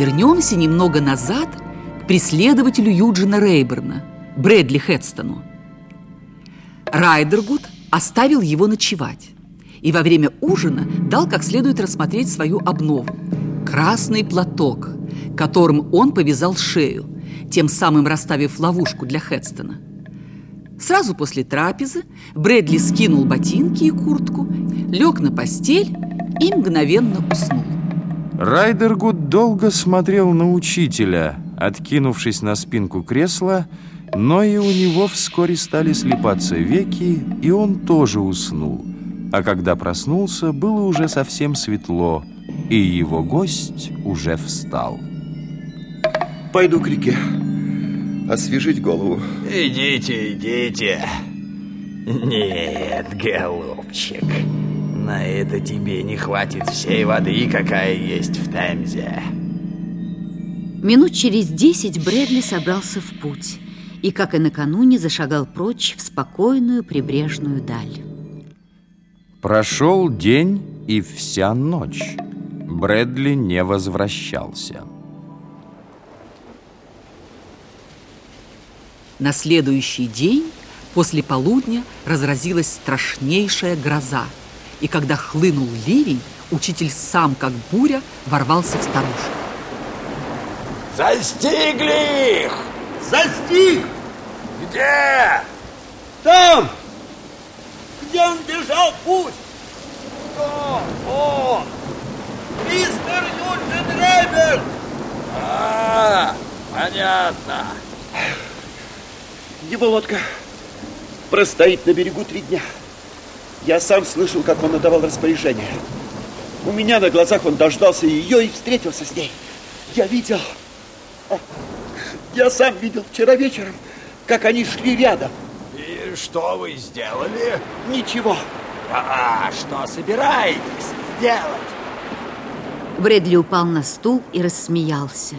Вернемся немного назад к преследователю Юджина Рейберна, Брэдли Хедстону. Райдергуд оставил его ночевать и во время ужина дал как следует рассмотреть свою обнову. Красный платок, которым он повязал шею, тем самым расставив ловушку для Хедстона. Сразу после трапезы Брэдли скинул ботинки и куртку, лег на постель и мгновенно уснул. Райдергуд долго смотрел на учителя, откинувшись на спинку кресла, но и у него вскоре стали слепаться веки, и он тоже уснул. А когда проснулся, было уже совсем светло, и его гость уже встал. Пойду к реке, освежить голову. Идите, идите. Нет, голубчик, на это тебе не хватит всей воды, какая есть в Темзе. Минут через десять Брэдли собрался в путь и, как и накануне, зашагал прочь в спокойную прибрежную даль. Прошел день и вся ночь. Брэдли не возвращался. На следующий день после полудня разразилась страшнейшая гроза. И когда хлынул ливень, учитель сам, как буря, ворвался в старушку. Застигли их! Застиг! Где? Там! Где он бежал, пусть! Кто? Он! Мистер Юджин Рейберн! А, понятно. Его лодка простоит на берегу три дня. Я сам слышал, как он отдавал распоряжение. У меня на глазах он дождался ее и встретился с ней. Я видел... Я сам видел вчера вечером, как они шли рядом. И что вы сделали? Ничего. А что собираетесь сделать? Брэдли упал на стул и рассмеялся.